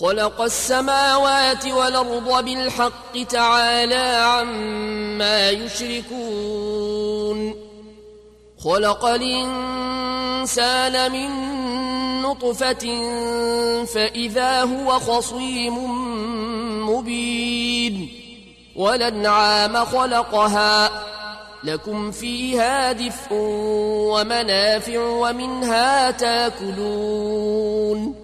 خلق السماوات والأرض بالحق تعالى عما يشركون. خلق الإنسان من نطفة فإذا هو خصيم مبين. ولنعام خلقها لكم فيها دفء ومنافع ومنها تاكلون.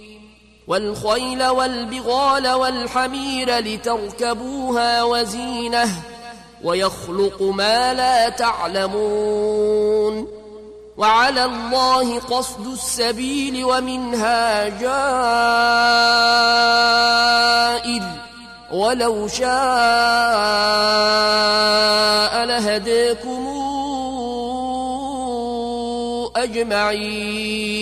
والخيل والبغال والحمير لتركبوها وزينة ويخلق ما لا تعلمون وعلى الله قصد السبيل ومنها جائر ولو شاء لهديكم أجمعين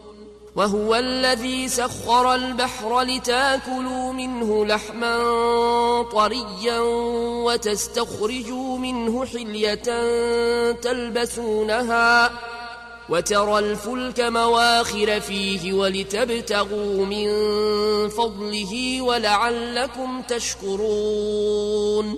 وهو الذي سخر البحر لتاكلوا منه لحما طريا وتستخرجوا منه حلية تلبسونها وترى الفلك مواخر فيه ولتبتغوا من فضله ولعلكم تشكرون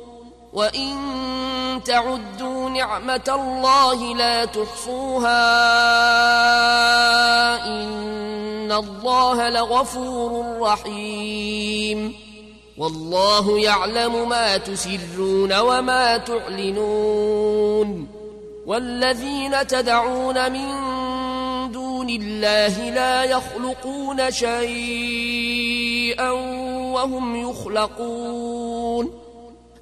وإن تعدوا نعمة الله لا تحصوها إن الله لغفور رحيم والله يعلم ما تسرون وما تعلنون والذين تدعون من دون الله لا يخلقون شيئا وهم يخلقون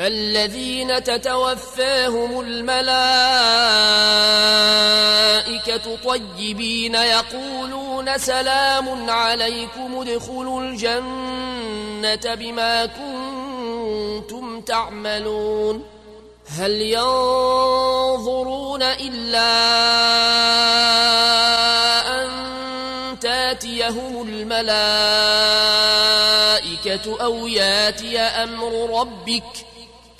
الذين تتوفاهم الملائكة طيبين يقولون سلام عليكم ادخلوا الجنة بما كنتم تعملون. هل ينظرون إلا أن تاتيهم الملائكة أو ياتي أمر ربك ۖ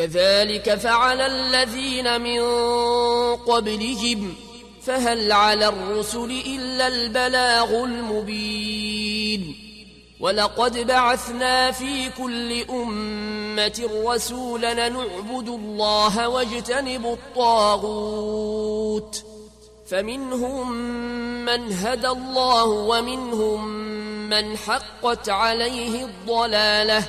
كذلك فعل الذين من قبلهم فهل على الرسل إلا البلاغ المبين. ولقد بعثنا في كل أمة رسولا نعبد الله واجتنب الطاغوت. فمنهم من هدى الله ومنهم من حقت عليه الضلالة.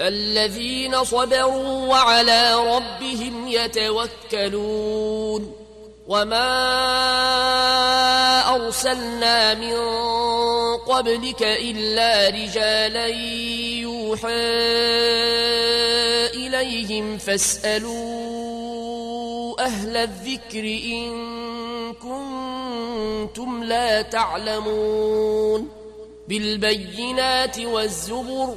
الذين صبروا وعلى ربهم يتوكلون وما أرسلنا من قبلك إلا رجالا يوحى إليهم فاسألوا أهل الذكر إن كنتم لا تعلمون بالبينات والزبر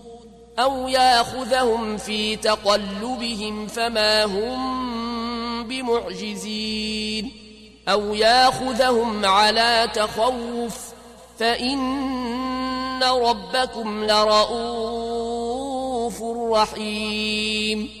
أو ياخذهم في تقلبهم فما هم بمعجزين. أو ياخذهم على تخوف فإن ربكم لرؤوف رحيم.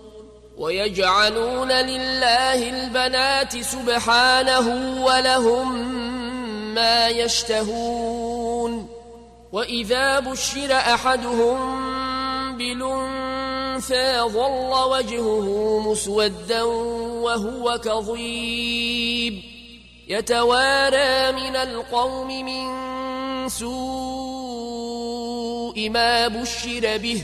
ويجعلون لله البنات سبحانه ولهم ما يشتهون وإذا بشر أحدهم بلنثى ظل وجهه مسودا وهو كظيم يتوارى من القوم من سوء ما بشر به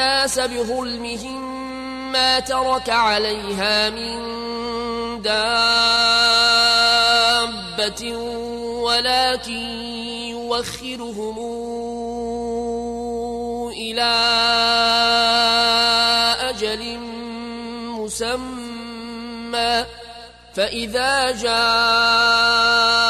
الناس بظلمهم ما ترك عليها من دابة ولكن يوخرهم إلى أجل مسمى فإذا جاء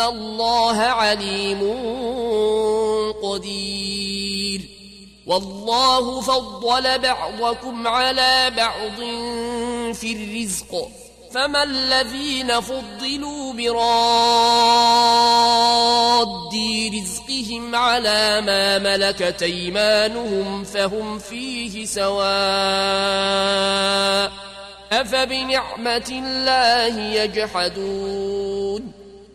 الله عليم قدير والله فضل بعضكم على بعض في الرزق فما الذين فضلوا براد رزقهم على ما ملكت ايمانهم فهم فيه سواء أفبنعمة الله يجحدون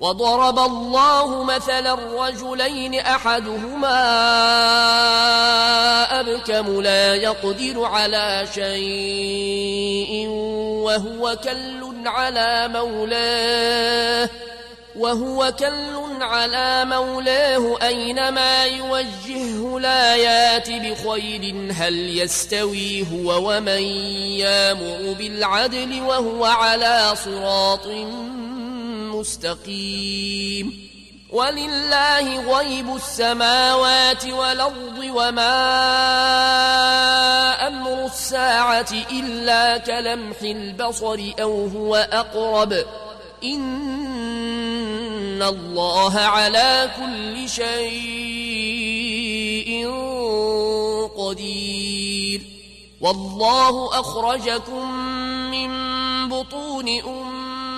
وضرب الله مثلا رجلين أحدهما أبكم لا يقدر على شيء وهو كل على مولاه وهو كل على مولاه أينما يوجهه لا يات بخير هل يستوي هو ومن يامر بالعدل وهو على صراط مستقيم. ولله غيب السماوات والأرض وما أمر الساعة إلا كلمح البصر أو هو أقرب. إن الله على كل شيء قدير. والله أخرجكم من بطون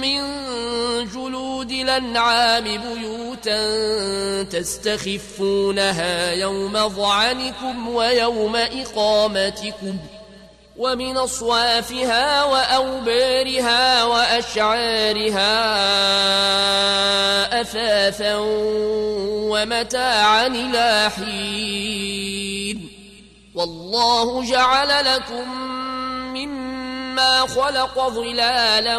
من جلود الأنعام بيوتا تستخفونها يوم ظعنكم ويوم إقامتكم ومن أصوافها وأوبارها وأشعارها أثاثا ومتاعا إلى حين. والله جعل لكم مما خلق ظلالا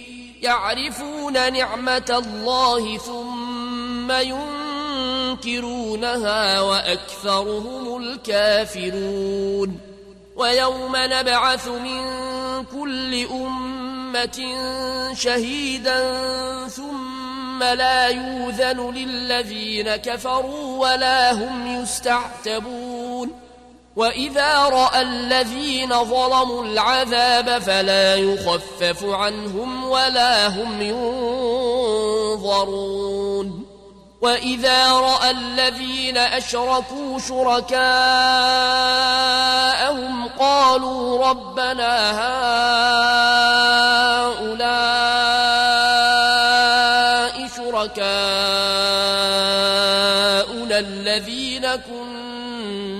يعرفون نعمة الله ثم ينكرونها وأكثرهم الكافرون. ويوم نبعث من كل أمة شهيدا ثم لا يوذن للذين كفروا ولا هم يستعتبون. وإذا رأى الذين ظلموا العذاب فلا يخفف عنهم ولا هم ينظرون وإذا رأى الذين أشركوا شركاءهم قالوا ربنا هؤلاء شركاؤنا الذين كنا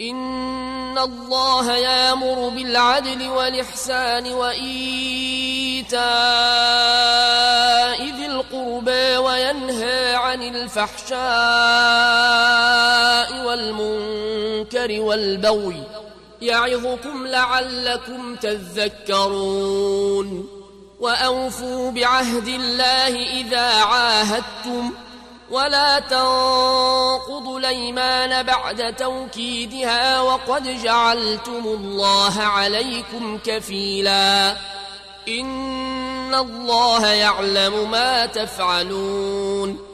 إن الله يامر بالعدل والإحسان وإيتاء ذي القربى وينهى عن الفحشاء والمنكر والبغي يعظكم لعلكم تذكرون وأوفوا بعهد الله إذا عاهدتم ولا تنقضوا الأيمان بعد توكيدها وقد جعلتم الله عليكم كفيلا. إن الله يعلم ما تفعلون.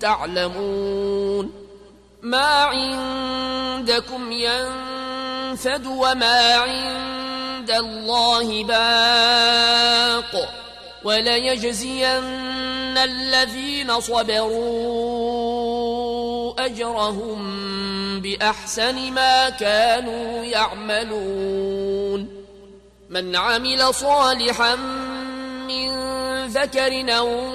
تعلمون ما عندكم ينفد وما عند الله باق وليجزين الذين صبروا أجرهم بأحسن ما كانوا يعملون من عمل صالحا من ذكر أو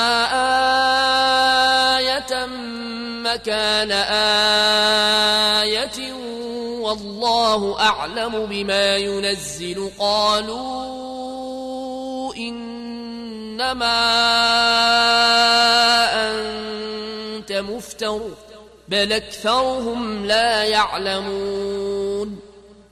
مكان آية والله أعلم بما ينزل قالوا إنما أنت مفتر بل أكثرهم لا يعلمون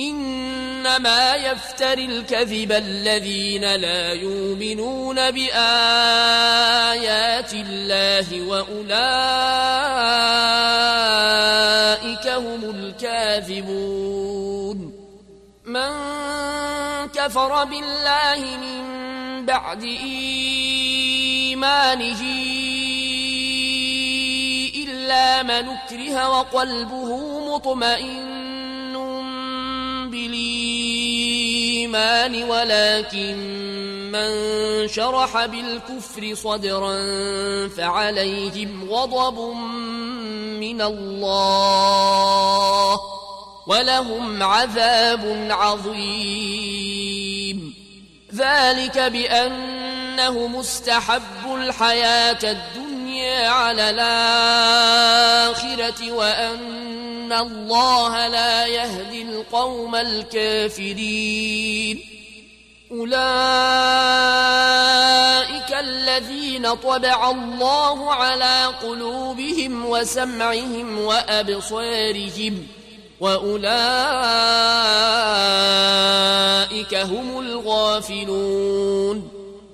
إنما يفتر الكذب الذين لا يؤمنون بآيات الله وأولئك هم الكاذبون. من كفر بالله من بعد إيمانه إلا من أكره وقلبه مطمئن بالإيمان ولكن من شرح بالكفر صدرا فعليهم غضب من الله ولهم عذاب عظيم. ذلك بأنه مستحب الحياة الدنيا على الآخرة. وأن الله لا يهدي القوم الكافرين. أولئك الذين طبع الله على قلوبهم وسمعهم وأبصارهم وأولئك هم الغافلون.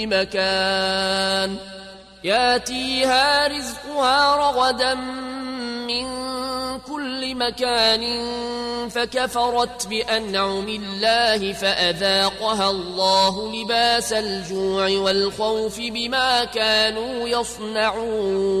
كل مكان. ياتيها رزقها رغدا من كل مكان فكفرت بأنعم الله فأذاقها الله لباس الجوع والخوف بما كانوا يصنعون.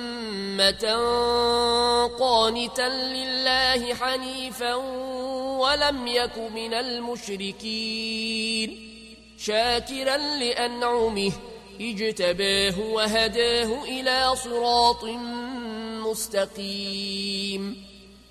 قانتا لله حنيفا ولم يك من المشركين. شاكرا لأنعمه اجتباه وهداه إلى صراط مستقيم.